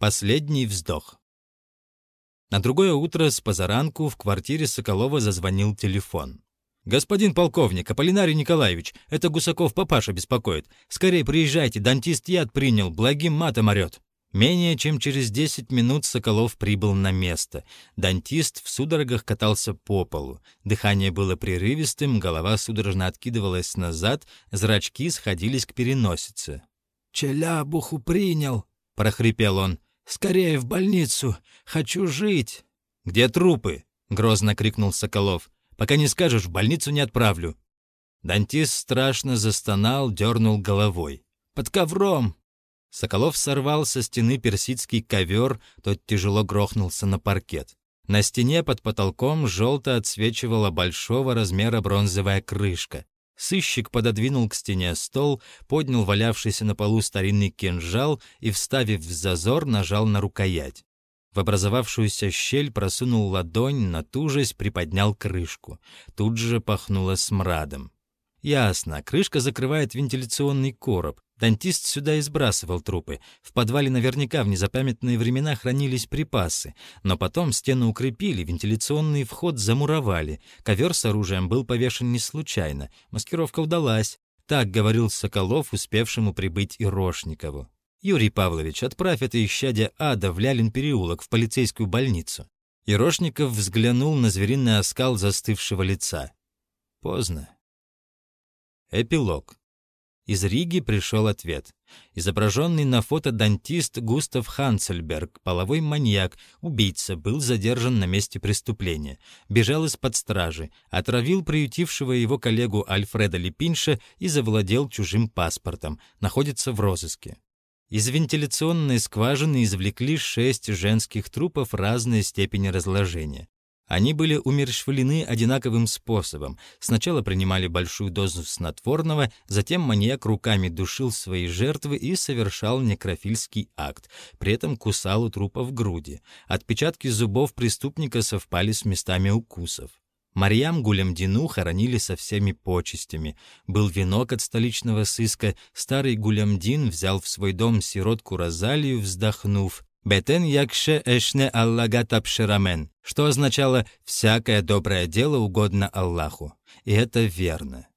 Последний вздох. На другое утро с позаранку в квартире Соколова зазвонил телефон. «Господин полковник, Аполлинарий Николаевич, это Гусаков папаша беспокоит. Скорее приезжайте, дантист яд принял, благим матом орёт». Менее чем через 10 минут Соколов прибыл на место. Дантист в судорогах катался по полу. Дыхание было прерывистым, голова судорожно откидывалась назад, зрачки сходились к переносице. «Челябуху принял», — прохрипел он. «Скорее в больницу! Хочу жить!» «Где трупы?» — грозно крикнул Соколов. «Пока не скажешь, в больницу не отправлю». Дантист страшно застонал, дернул головой. «Под ковром!» Соколов сорвал со стены персидский ковер, тот тяжело грохнулся на паркет. На стене под потолком желто отсвечивала большого размера бронзовая крышка. Сыщик пододвинул к стене стол, поднял валявшийся на полу старинный кинжал и, вставив в зазор, нажал на рукоять. В образовавшуюся щель просунул ладонь, натужась, приподнял крышку. Тут же пахнуло смрадом. Ясно, крышка закрывает вентиляционный короб. Дантист сюда и сбрасывал трупы. В подвале наверняка в незапамятные времена хранились припасы. Но потом стену укрепили, вентиляционный вход замуровали. Ковер с оружием был повешен не случайно. Маскировка удалась. Так говорил Соколов, успевшему прибыть Ирошникову. «Юрий Павлович, отправь это исчадие ада в Лялин переулок, в полицейскую больницу». Ирошников взглянул на звериный оскал застывшего лица. Поздно. Эпилог. Из Риги пришел ответ. Изображенный на фото дантист Густав Ханцельберг, половой маньяк, убийца, был задержан на месте преступления. Бежал из-под стражи, отравил приютившего его коллегу Альфреда Липинша и завладел чужим паспортом. Находится в розыске. Из вентиляционной скважины извлекли шесть женских трупов разной степени разложения. Они были умерщвлены одинаковым способом. Сначала принимали большую дозу снотворного, затем маньяк руками душил свои жертвы и совершал некрофильский акт, при этом кусал у трупа в груди. Отпечатки зубов преступника совпали с местами укусов. Марьям Гулямдину хоронили со всеми почестями. Был венок от столичного сыска, старый Гулямдин взял в свой дом сиротку Розалию, вздохнув. «Бетен якше эшне Аллага тапширамен», что означало «всякое доброе дело угодно Аллаху». И это верно.